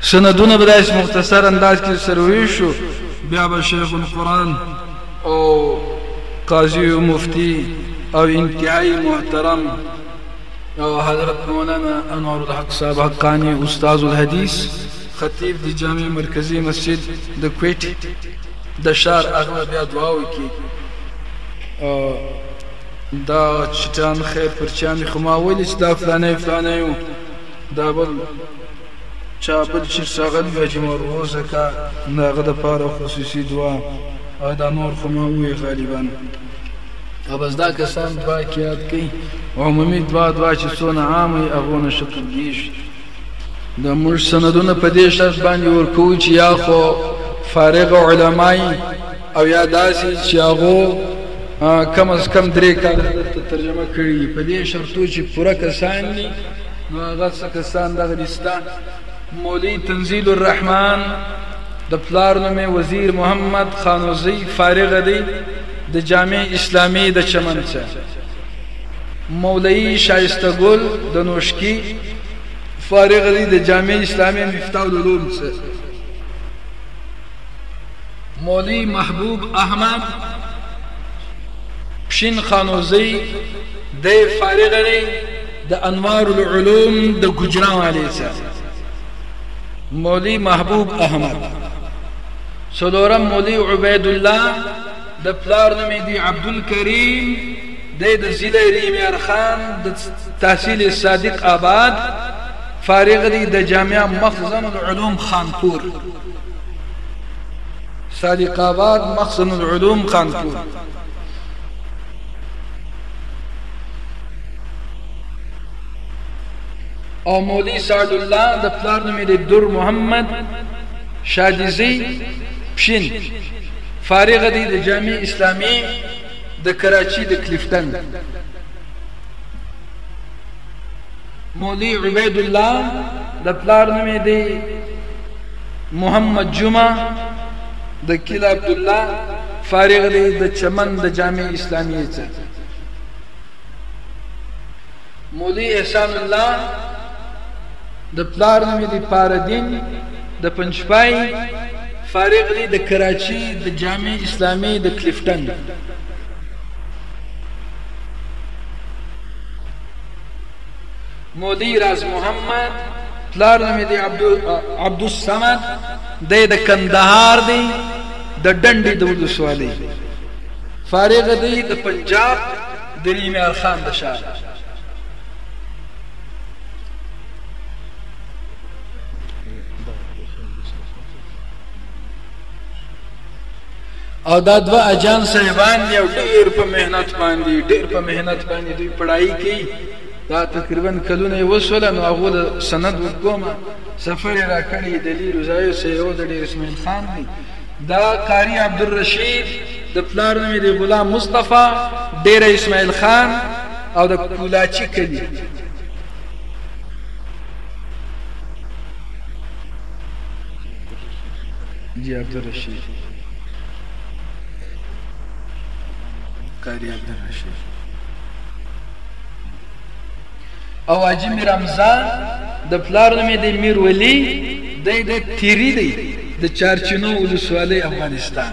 سندونه به داسې مختصر انداز کې سره ویشو بیا به شیخ القرآن او قاضي او مفتي او انتهایی محترم او حضرت مولانا انور الحق صاحب حقانی استاد الحدیث خطیب د جامع مرکزی مسجد د کویټ د شار هغه بیا دعا وکي او دا چټان خیر پر چا می خو ما ویل چې دا فلانه فلانه یو دا بل چا بل چیرس اغلی وی حاجی مرور زکه د هغه د پاره خصوصی دعا او دا نور خو ما ووی غالبا او بس دا کسان دعا کی یاد کئ عمومی دعا دعا چی څونه عام ای هغونه ښه قبلیږي دا موږ سندونه په دې شرط باندې ورکوو چې یا خو فارغ علمای او یا داسې چې هغه کم از کم درې کاله درته ترجمه کړي په دې شرطو چې پوره کسان دي نو هغه څه کسان دغه دي ستا مولوي تنزیل الرحمن د پلار نومې وزیر محمد خانوزی فارغ دی د جامع اسلامی د چمن څخه مولوی شایسته ګل د نوشکی فارغ دی د جامع اسلامی مفتاح العلوم څخه مولوی محبوب احمد پشین خانوزی د فارغ دی د انوار العلوم د ګجراوالې څخه مولوی محبوب احمد سلورم مولوی عبید الله د پلار نوم دی عبد الکریم د د ضلع ریمیر خان د تحصیل صادق آباد فارغ دی د جامعه مخزن العلوم خانپور سالق آباد مخزن العلوم خانپور او مولوی سعد الله د پلار نوم یې دکتور محمد شادیزی پشین فارغ دی د جامع اسلامی د کراچی د کلیفتن مولوی عبید الله د پلار نوم دی محمد جمعه د کیل عبد الله فارغ دی د چمن د جامع اسلامیه څخه مولوی احسان الله د پلار نوم دی پاردین د پنځپای فارغ دی د کراچی د جامع اسلامی د کلیفټن مودی راز محمد پلار نومې دی عبد الصمد دی د کندهار دی د ډنډې د ولسوالۍ فارغ دی د پنجاب د نیمار خان د شاه او دا دوه اجان صاحبان دی او ډیر په مهنت باندې ډیر په مهنت باندې دوی پړای کوي دا تقریبا کلونه وسول نو هغه له سند وکوما سفر را کړی د لیرو ځای سه یو د ډیر اسماعیل خان دی دا قاری عبدالرشید د پلار نوم دی غلام مصطفی ډیر اسماعیل خان او د کولاچی کلی جی عبدالرشید قاری عبدالرشید او حاجی میر حمزه د پلار نوم دی میر ولی دی د تیری دی د چارچینو ولسوالۍ افغانستان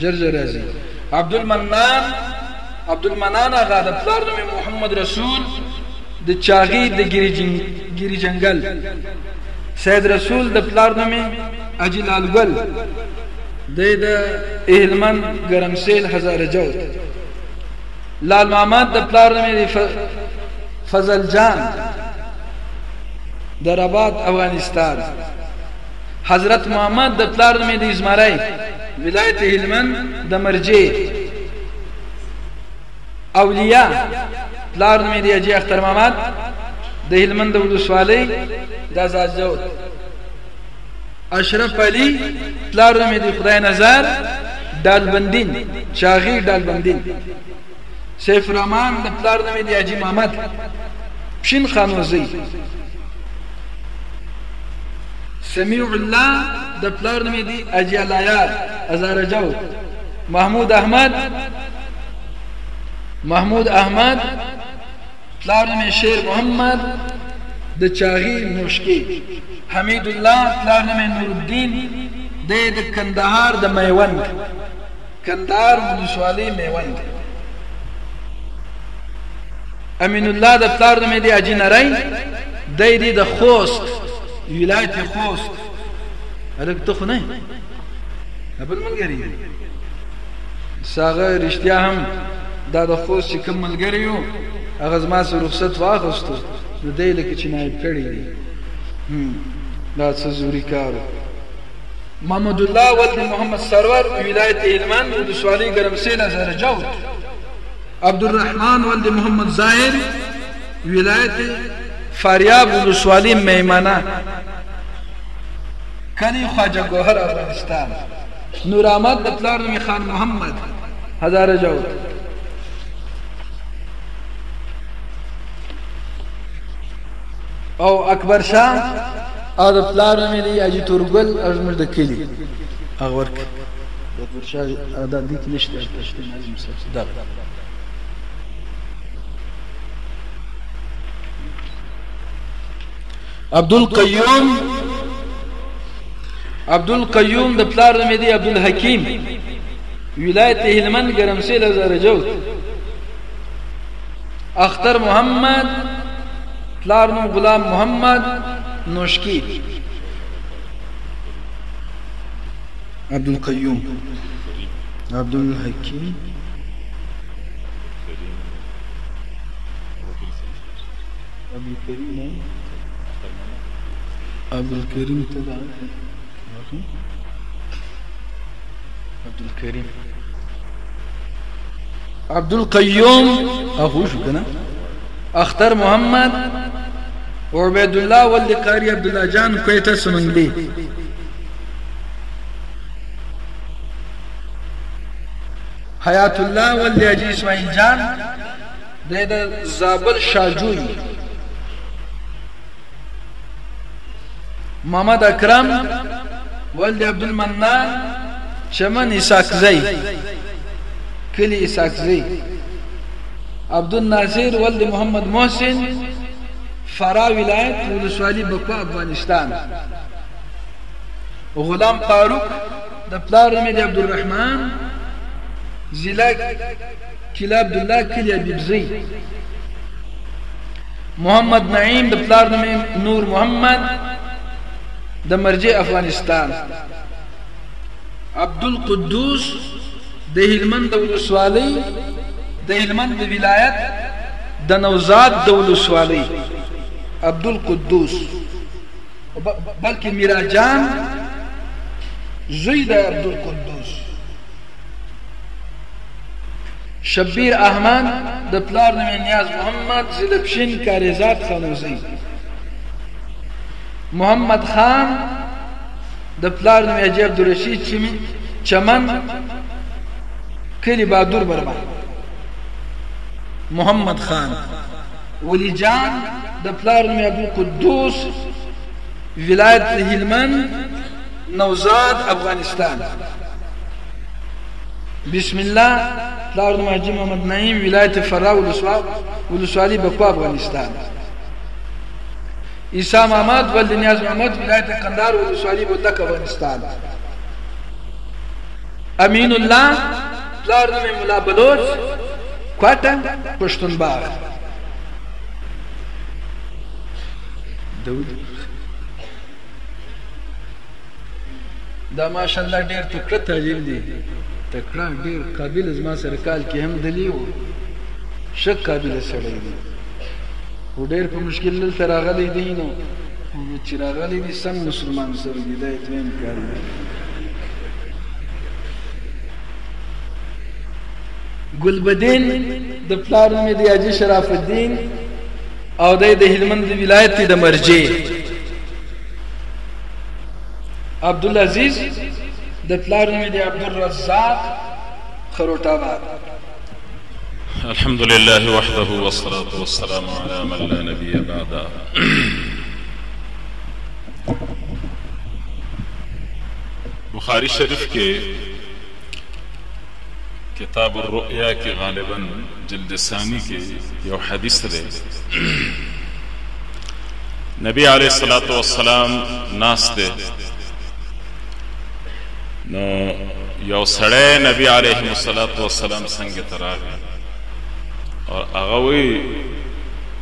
ژر ژر راځي عبدالمنان عبدالمنان آغا د پلار نوم محمد رسول د چاغي د ګيري جنګل سید رسول د پلار نوم اجي لالګل د د اهلمن ګرمسیل هزار جوت لال محمد د پلار نوم فضل جان د رباط افغانستان حضرت محمد د پلار نوم د ازمرای ولایت هلمند د مرجې اولیاء پلار نوم دی اجي اختر محمد د هلمند ولسوالۍ د زاجو اشرف علي پلار نوم دی خدای نظر دالبندین چاغي دالبندین سیف الرحمن د پلار نوم دی حاجی محمد پښین خانوزی سمیع الله د پلار نوم دی اجی الایار ازارجو محمود احمد محمود احمد پلار نوم شیر محمد د چاغي نوشکی حمید الله پلار نوم نور الدین د کندهار د میوند کندهار ولسوالۍ میوند امین الله د پلار نوم دی اجی نری دی دی د خوست ولایت خوست الک ته خو نه خپل ملګری ساغه رښتیا هم دا د خوست چې کوم ملګری یو هغه زما سره رخصت واغستو نو دی لکه چې نایب کړی دی دا څه زوري کارو محمدالله ولد محمد سرور ولایت هلمند ولسوالۍ ګرمسېله زرجوت عبدالرحمن ولد محمد ظاهر ولایت فاریاب ولسوالۍ میمنه کلی خواجه ګوهر افغانستان نور احمد د پلار نوم خان محمد هزاره جوت او اکبر شاه او د پلار نوم دی اجي تورګل او زموږ د کلی هغه ورک اکبر شاه دا دې کې نشته پښتو مالي مسلسل دا عبد القیوم عبد القیوم د پلار نوم دی عبد الحکیم ولایت هلمند ګرمسیل زرجوت اختر محمد پلار نوم غلام محمد نوشکی عبدالقیوم عبدالحکیم عبدالکریم عبدالکریم تدعا عبد الكريم عبد القيوم اخو شو کنه اختر محمد عبيد الله ولد قاری عبد الله جان کویټه سمنګلی حیات الله ولد اجي اسماعیل جان د زابل شاجوی محمد اکرم ولد عبد المنان چمن اساکزی کلی اساکزی عبد الناصر ولد محمد محسن فرا ولایت ولسوالی بکو افغانستان غلام فاروق د پلار مې د عبدالرحمن ضلع کیله عبدالله کلی ابیبزی محمد نعیم د پلار نوم نور محمد د مرجع افغانستان عبد القدوس د هلمند د ولسوالۍ د هلمند د ولایت د نوزاد د ولسوالۍ عبد القدوس بلکې میراجان زوی د عبد القدوس شبیر احمد د پلار نوم نیاز محمد زلپشین کاریزاد خانوزی محمد خان د پلار نوم یې عبدالرشید چمی چمن کلی بادور بربا محمد خان ولی جان د پلار نوم یې عبدالقدوس ولایت هلمند نوزاد افغانستان بسم الله پلار د مهدي محمد نعیم ولایت فراه ولسوالي بکو افغانستان عیسی محمد ولد نیاز محمد ولایت قندار ولسوالي بوتک افغانستان امین الله پلار د مولا بلوچ کوټه پښتون باغ داود دا ماشاءالله ډیر تکړه طالب دی تکړه ډیر قابل زما سره کال کې هم دلی و شک قابل سړی دی و ډیر په مشکل دلته راغلی دی نو چې راغلی دی سم مسلمان سره دی دا دویم کار دی ګلبدین د پلار نوم دی حاجي شرف الدین او د د هلمند ولایت د مرجع عبد العزيز د پلار نوم دی عبد الرزاق خروټ آباد الحمد لله وحده والصلاة والسلام على من لا نبي بعده بخاری شریف کې کتاب الرؤیا کې غالبا جلد ثانی کې یو حدیث دی نبی علیه الصلاۃ والسلام ناس دی نو یو سړی نبی علیه الصلاۃ والسلام څنګه تراغی او هغه وی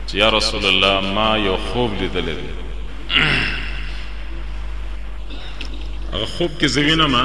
چې یا رسول الله ما یو خوب لیدل دی هغه خوب کې زوینه ما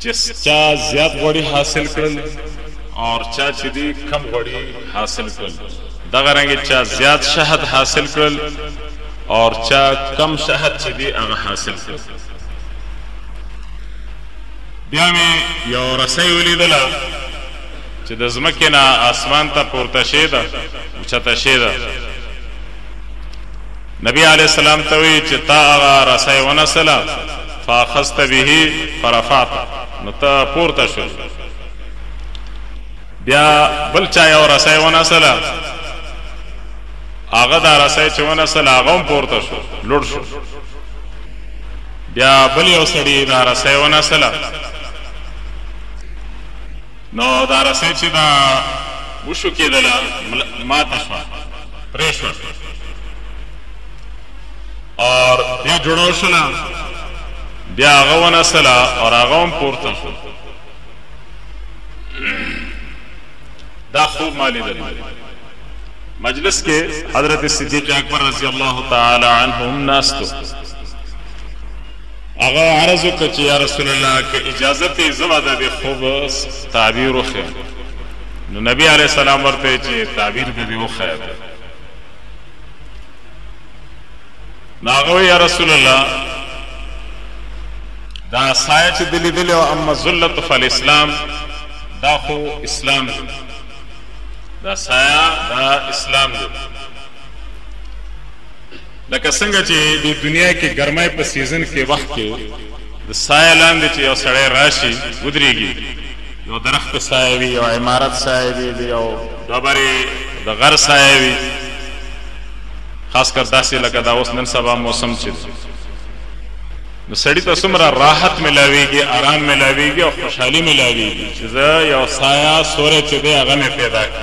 چې چا زیات غوړي حاصل کړل او چا چې دی کم غوړي حاصل کړل دغه رنګ چا زیات شهد حاصل کړل او چا کم شهد چې دی هغه حاصل کړل بیا مې یو رسۍ ولیدله چې د ځمکې نه آسمان ته پورته شېده اوچته شېده نبی علیه السلام ته وي چې تا هغه رسۍ ونسله، فاخذت به فرفعت، نو ته پورته شول، بیا بل چا یو رسۍ ونسله، هغه دا رسۍ چې ونسله هغه هم پورته شو، لوړ شو، بیا بل یو سړي دا رسۍ ونسله، نو دا رسۍ چې دا وشوکېدله، ماته شوه، پرې شوه او بیا جوړه شوله، بیا هغه ونڅله او هغه هم پورته شو. دا خوب ما لیدلی دی. مجلس کې حضرت صدیق اکبر رضی الله تعالی عنه هم ناست و. هغه عرض وکړ چې یا رسول الله که اجازه ته یې زه به د دې خوب تعبیر وښیم نو نبی علیه السلام ورته ویل چې تعبیر به دې وښیه ته نو هغه ویل یا رسول الله دا سایه چې دې لیدلې وه اما ذلت فالاسلام دا خو اسلام دی دا سایه دا اسلام دی لکه څنګه چې دې دنیا کې ګرمۍ په سیزن کې وخت کې د سایه لاندې چې یو سړی راشي ودریږي یو درخت سایه وي یو عمارت سایه وي د یو ډبرې د غر سایه وي خاص کر داسې لکه دا اوس نن سبا موسم چې نو سړی ته څومره راحت ملاویږي آرام ملاویږي او خوشحالي ملاویږي چې زه یو سایه سوره چې دی هغه مې پیدا کړ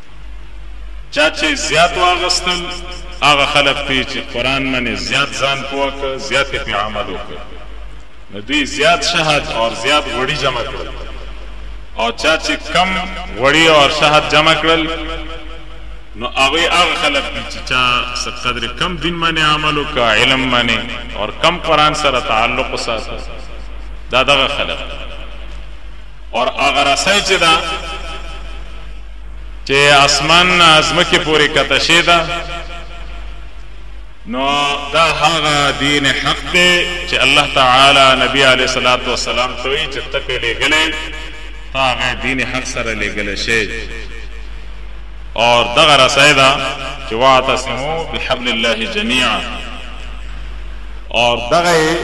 چا چي زيات واغستل هغه خلق تي چي قرآن مني زيات ځان پوه که زيات يې پي عمل وکړ نو دوی زيات شهد اور زيات غوړي جمع کړل او چا چي کم غوړي اور شهد جمع کړل نو هغوی هغه خلق دي چي چا څه قدر کم دين مني عمل وکړ علم مني اور کم قرآن سره تعلق وساته دا دغه خلق دي. اور هغه رسۍ چې ده چې اسمان نه ځمکې پورې کته شوې ده نو دا هغه دین حق دی چې الله تعالی نبی علیه الصلاۃ والسلام ته وی چې ته په لګلې تا هغه دین حق سره لګلې شي اور دغه رسای دا چې واعتصمو بحبل الله جميعا اور دغه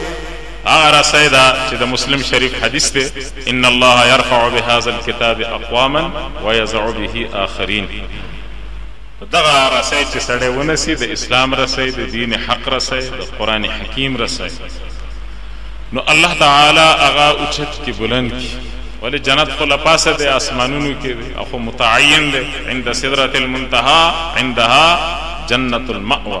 هغه رسۍ ده چې د مسلم شریف حدیث دی، ان الله یرفع بهذا الکتاب اقواما ویضع به آخرین، په دغه رسۍ چې سړی ونسي، د اسلام رسۍ، د دین حق رسۍ، د قرآن حکیم رسۍ، نو الله تعالی هغه اوچت کړي، بلند کړي، ولې جنت خو له پاسه دی، آسمانونو کې دی او خو متعین دی، عند سدرة المنتهی، عندها جنة المأوی.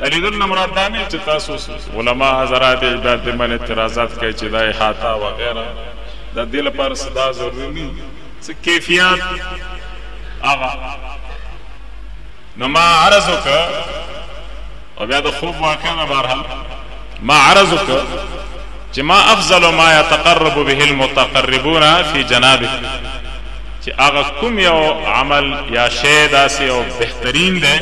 د لیدلو نه مراد دا نه دی چې تاسو علما حضرات یې بیا دې باندې اعتراضات کوئ چې دا احاطه وغیره د دې لپاره څه دا ضروري نه دي څه کیفیات هغه نو ما عرض وکړ او بیا د خوب واقع نه بهرحال ما عرض وکړ چې ما افضل ما يتقرب به المتقربون في جنابه چې هغه کوم یو عمل یا شی داسې او بهترین دی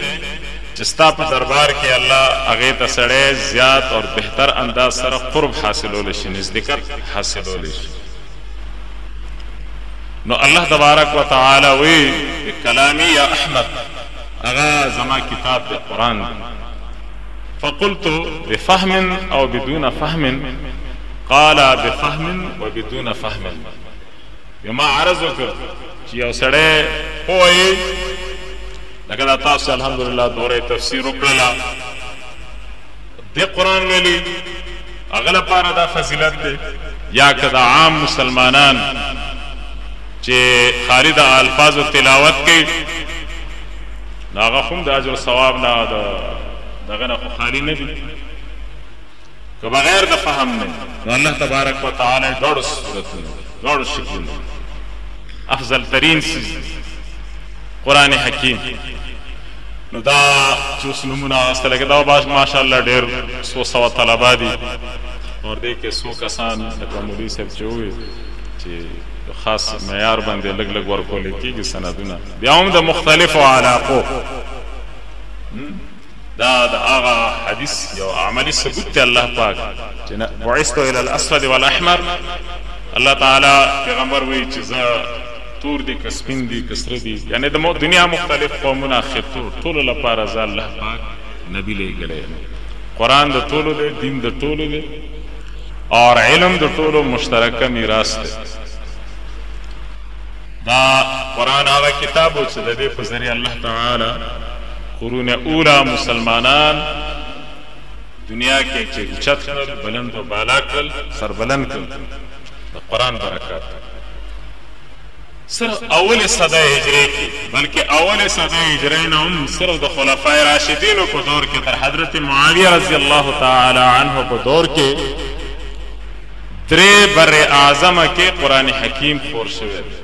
چې ستا په دربار کې الله هغې ته سړی زیات اور بهتر انداز سره قرب حاصلولی شي، نزدیکت حاصلولی شي. نو الله تبارک و تعالی وایي، چې کلامی یا احمد هغه زما کتاب دی، قرآن دی، فقلت بفهم او بدون فهم قال بفهم و بدون فهم. بیا ما عرض وکړ چې یو سړی پوه یې لکه دا تاسو چې الحمدلله دوره تفسیر وکړله دې قرآن ویلي هغه لپاره دا فضیلت دی یا که دا عام مسلمانان چې خالي د الفاظو تلاوت کوي نو هغه هم د اجر ثواب نه د دغه نه خو خالي نه دي که بغیر د فهم نه وي نو الله تبارک وتعالی دواړو صورتونو کې، دواړو شکلونو کې افضل ترین څیز دی قران حکیم. نو دا چې اوس نومونه اخیستل لګیا دا باز ماشاءالله ډېر څو سوه طلبه دي اور دې کې څو کسان لکه مولوي صاحب چې وویل چې خاص معیار باندې لګ لګ ورکول کیږي سندونه بیا هم د مختلفو علاقو دا د هغه حدیث یو عملی ثبوت دی الله پاک چې بعثت الى الاسود والاحمر الله تعالی پیغمبر وی چې زه تور دی که سپین دی که سره دی یعنی د دنیا مختلف قومونه خطو ټولو لپاره زه الله پاک نبی لېږلی یم قرآن د ټولو دی دین د ټولو دی اور علم د ټولو مشترکه میراث دی دا قرآن هغه کتاب و چې د دې په ذریعه الله تعالی قرون اولا مسلمانان دنیا کې چې اوچت کړل بلند و بالا کړل سربلند کړل د قرآن برکات صرف اول صده هجری کې بلکې اول صده هجری نه هم صرف د خلفای راشدینو په دور کې تر حضرت معاویه رضی الله تعالی عنه په دور کې درې بر اعظم کې قران حکیم خور شوی دی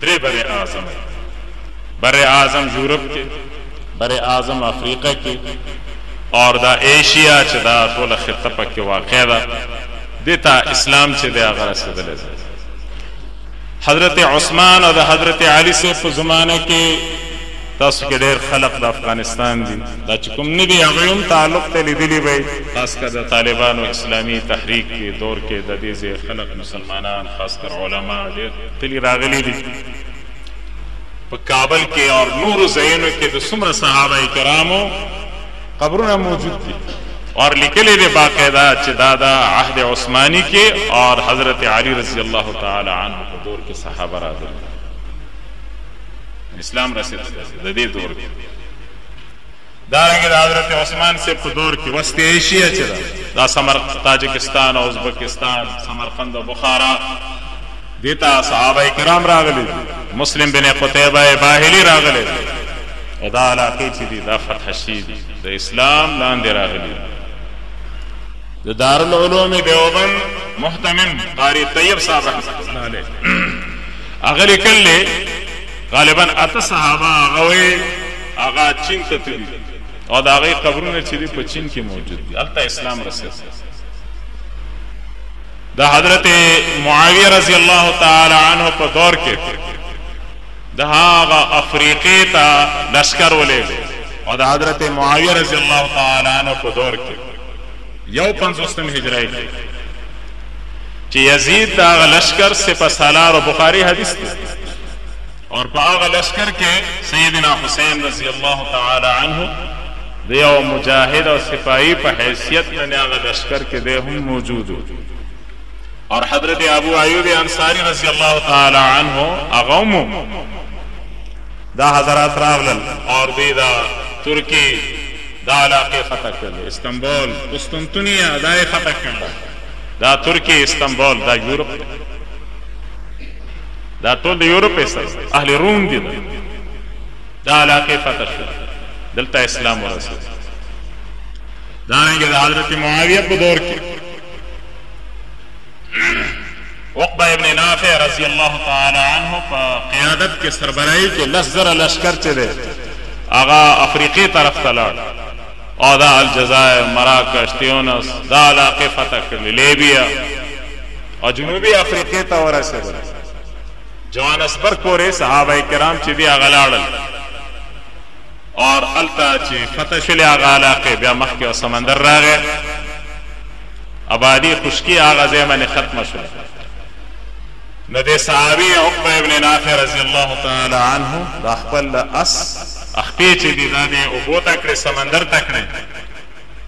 درې بر اعظم بر اعظم یورپ کې بر اعظم افریقا کې او دا ایشیا چې دا ټول خطه پکې واقع ده دته اسلام چې دی هغه رسیدلی دی حضرت عثمان او د حضرت علي صاحب په زمانه کې تاسو کې ډېر خلق د افغانستان دي دا چې کوم نه دي هغوی هم تعلق ته لیدلي به خاص کر د طالبانو اسلامي تحریک کې دور کې د دې ځای خلق مسلمانان خاص کر علما ډېر تلي راغلي دي په کابل کې او نورو ځایونو کې د څومره صحابه کرامو قبرونه موجود دي اور لیکلې دي باقاعده چې دا د عهد عثماني کې اور حضرت علي رضی الله تعالی عنه په دور کې صحابه راغلي اسلام رسید د دې دور کې دا رنګ د حضرت عثمان سے په دور کې وست ایشیا چې دا سمر تاجکستان او ازبکستان سمرقند او بخارا دې ته صحابه کرام راغلي دي، مسلم بن قتيبه باهلي راغلی دی او دا علاقې چې دي دا فتح شوي دي، د اسلام لاندې راغلي دي. د دارالعلوم دیوبند مهتمم قاري طیب صاحب رحمة الله علیه هغه لیکلي دي، غالباً اته صحابه هغه وایي هغه چین ته تللي دي او د هغوی قبرونه چې دي په چین کې موجود دي، هلته اسلام رسېدلی دی. د حضرت معاویه رضی الله تعالی عنه په دور کې د هغه افریقې ته لشکر ولېږو او د حضرت معاویه رضی الله تعالی عنه په دور کې یو پنځوستم هجری کې چې یزید د هغه لشکر سپه سالار بخاری حدیث دی او په هغه لښکر کې سیدنا حسین رضی الله تعالی عنه د یوه مجاهد او سپاهي په حیثیت باندې هغه لښکر کې دی هم موجود و او حضرت ابو ایوب انصاری رضی الله تعالی عنه هغه مو دا حضرات راغلل او دوی دا ترکی دا علاقه فتح کړل استنبول قسطنطنیه دا یې فتح کړل دا ترکیه استنبول دا یورپ دا ټول د یورپ سره اهل روم دي دا علاقه فتح شو دلته اسلام ورسېد دا رنګ د حضرت معاویه په دور کې عقبه ابن نافع رضی الله تعالی عنه په قیادت کې سربرای کې لس زره لشکر چې دی هغه افریقې طرف ته لاړ او د الجزایر، مراکش، تیونس دا علاقې فتح کړلې، لیبیا او جنوبي افریقې ته ورسېدل، جوانسبرګ پورې صحابه کرام چې دي هغه لاړل او هلته چې فتح شولې هغه علاقې بیا مخکې او سمندر راغی ابادي خشکي هغه ځای باندې ختمه شوله. نه دې صحابي عقبه ابن نافع رضي الله تعالی عنه دا خپل د اس اخپې چې دي دا دې اوبو ته کړې، سمندر ته کړې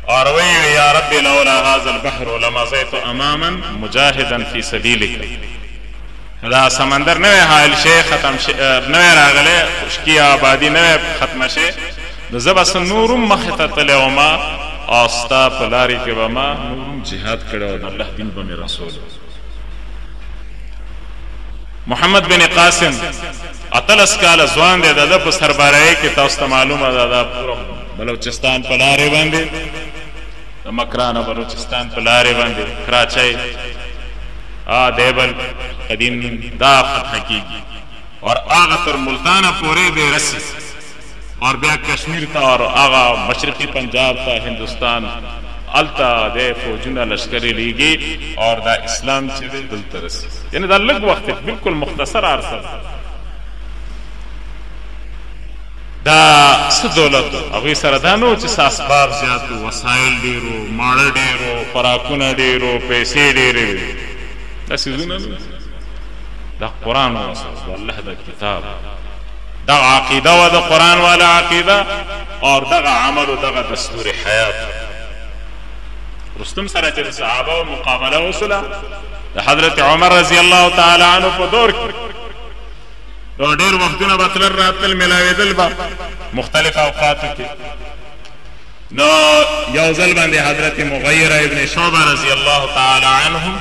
اور ويې وې، يا رب لولا هذا البحر لمضيت اماما مجاهدا في سبيلک، که دا سمندر نه وای حائل شوی، ختم شوی، نه وای راغلی، خشکي او آبادي نه وای ختمه شوې، نو زه به څه نور هم مخ ته تللی وم او ستا په لارې کې به ما نور هم جهاد کړی او د الله دين به مې رسولو. محمد بن قاسم اتلس کاله ځوان دی د ده په سربارۍ کې تاسو ته معلومه ده دا پوره بلوچستان په لارې باندې د مکران او بلوچستان په لارې باندې کراچۍ دیبل قدیم دا فتح کیږي اور هغه تر ملتانه پورې به رسي اوربیا کشمیر ته اور هغه مشرقی پنجاب ته هندوستان هلته دی فوجونه لشکری لیږی اور دا اسلام چه دی دلته رسی یعنی دا لږ وخت بلکل مختصر عرصه ده دا څه دولت هغوی سره دا نو چې ساسباب زیات وسایل ډیرو ماړه ډیرو خوراکونه ډیرو پیسې ډیرې وي دا سیزونه دا قران او الله دا کتاب دغه عقیده وه د قرآن والا عقیده او دغه عمل او دغه دستور حیات رستم سره چې صحابه او مقابله وسله د حضرت عمر رضی الله تعالی عنہ په دور کې نو ډېر وختونه به تلل راتلل ملاوېدل به مختلف اوقاتو کې نو یو ځل باندې حضرت مغیره ابن شعبه رضی الله تعالی عنه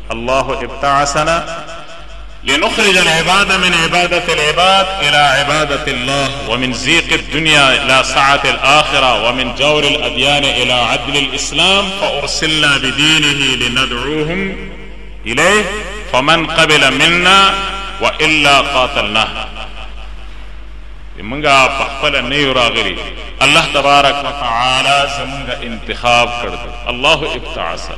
الله ابتعثنا لنخرج العباد من عبادة العباد إلى عبادة الله ومن زيق الدنيا إلى سعة الآخرة ومن جور الأديان إلى عدل الإسلام فأرسلنا بدينه لندعوهم إليه فمن قبل منا وإلا قاتلناه منغا بحفل نیو راغلی الله تبارك وتعالى تعالی انتخاب کرده الله ابتعاصل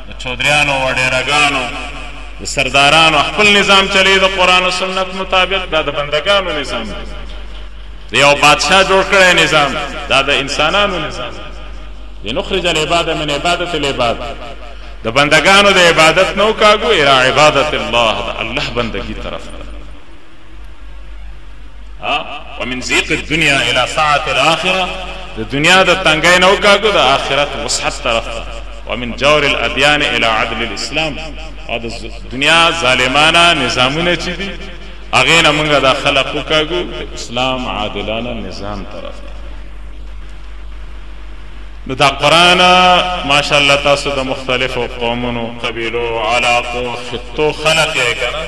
د چودریانو وډیره ګانو د سردارانو خپل نظام چلی د قران او سنت مطابق دا د بندګانو نظام دی د یو بادشاه جوړ کړی نظام دا د انسانانو نظام دی نخرج العباد من عبادت العباد د بندگانو د عبادت نو کاګو الى عبادت الله د الله بندگی طرف ته ها ومن ضيق الدنيا الى ساعه الاخره د دنیا د تنګۍ نه وکاږو د آخرت وسحت طرف ته ومن جور الادیان الى عدل الاسلام او د دنیا ظالمانه نظامونه چې دي هغه نه موږ د خلق وکاږو د اسلام عادلانه نظام طرف ته نو دا قران ماشاءالله تاسو د مختلفو قومونو قبيلو علاقو خطو خلق یې کنه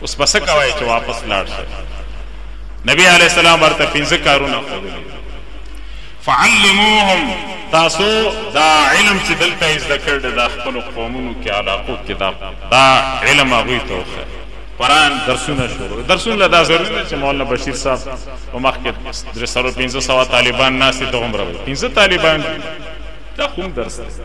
اوس به څه کوئ چې واپس لاړ شئ نبی علیه السلام ورته پنځه کارونه ښودلي فعلموهم تاسو دا علم چې دلته یې زده کړ د خپلو قومونو کې علاقو کې دا دا علم هغوی ته وښیه قرآن درسونه شروع درسونه له دا ضروري نه چې مولانا بشیر صاحب په مخ کې درې سره پنځه سوه طالبان ناست دي دغومره پنځه طالبان دي دا کوم درس دی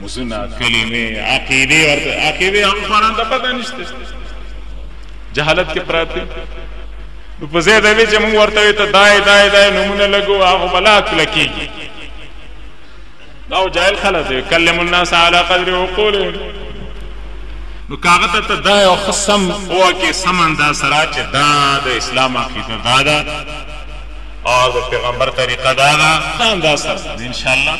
مزونه کلمې عقیدې ورته عقیدې هغه قران ته پته نشته جهالت کې پراته نو په ځای دا چې موږ ورته وي ته دای دای دای نمونه لګو هغه بلا کلکیږي دا جاهل خلک دی کلم الناس علی قدر عقولهم نو کاغه ته ته دا یو خصم او کې سمن دا سره چې دا د اسلام عقیده دا دا او د پیغمبر طریقه دا دا دا سره ان شاء الله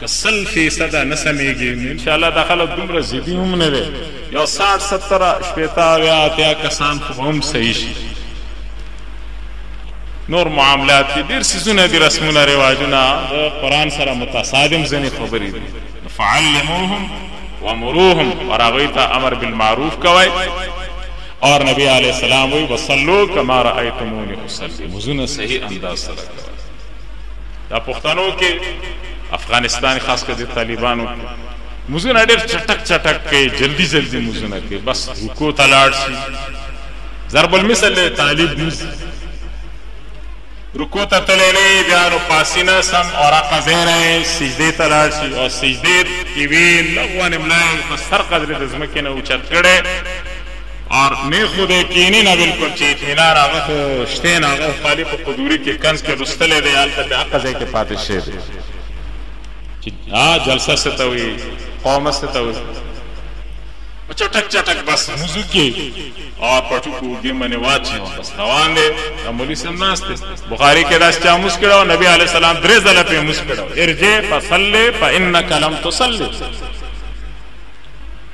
که سل فیصده نه سمیږی نو انشاالله دا خلک دومره ضدی هم نه دی یو ساټ ستر شپیته اویا اتیا کسان خو به هم صحیح شی نور معاملات دی ډیر سیزونه دی رسمونه رواجونه د قران سره متصادم زنی خبری دی فعلموهم ومروهم وراغوی تا امر بالمعروف کوي اور نبی علیہ السلام وی وصلو کما رأیتمونی اصلی مزونه صحیح انداز سره کوي دا پښتنو کې افغانستان خاص کر د طالبانو کې مزونه ډېر چټک چټک کې جلدی جلدی مزونه کې بس رکو ته لاړ شي ضرب المثل له طالب مز رکو ته تللې بیا نو پاسینه سم او راقزه نه سجده ته لاړ شي او سجده کې وی لغوان ملای په سر قدر د زمکه نه اوچت کړي ار نې خو دی کېني نه بلکل چې اطمینان هغه خو شته نه هغه خو خالي په قدوري کې کنز کې لوستلی دی هلته په هغه ځای کې پاتې شوی دی چې ها جلسه څه ته وي قومه څه ته وي چټک چټک بس موضوع کې او پټو کو دې منه واچي بس روان دی مولوی سم ناس دی بخاری کې داس چا موس کړو نبی علی السلام درې ځله په موس کړو ارجه فصلی فانک لم تصلی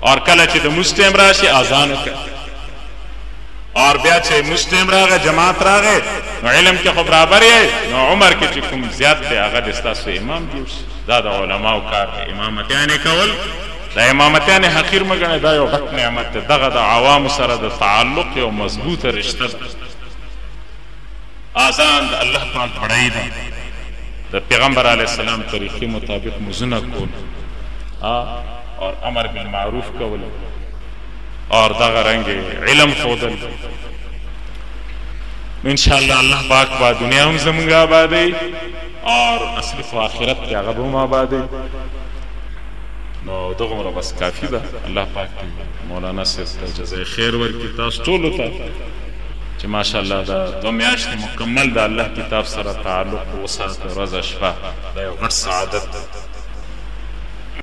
اور کله چې د مونځ ټایم راشي اذان وکړه اور بیا چې مونځ ټایم راغی جماعت راغی نو علم کې خو برابر یې نو عمر کې چې کوم زیات دی هغه د ستاسو امام جوړ شي دا د علماو کار دی امامتیانې کول د امامتیانې حقیر مه ګڼئ دا یو غټ نعمت دی دغه د عوامو سره د تعلق یو مضبوطه رشته ده آذان د الله تعال پړی ده د پیغمبر علیه السلام طریقې مطابق مزونه کول اور امر بالمعروف کول اور دغه رنګ علم خودل ان شاء الله الله پاک با دنیا هم زمونږ آبادی اور اصل خو آخرت کې هغه به هم آبادی نو دغه مره بس کافی ده الله پاک مولانا صاحب ته جزای خیر ورکړي تاسو ټول ته چې ماشاءالله دا دوه میاشتې مکمل د الله کتاب سره تعلق وساتو ورځ شپه دا یو غټ سعادت دی.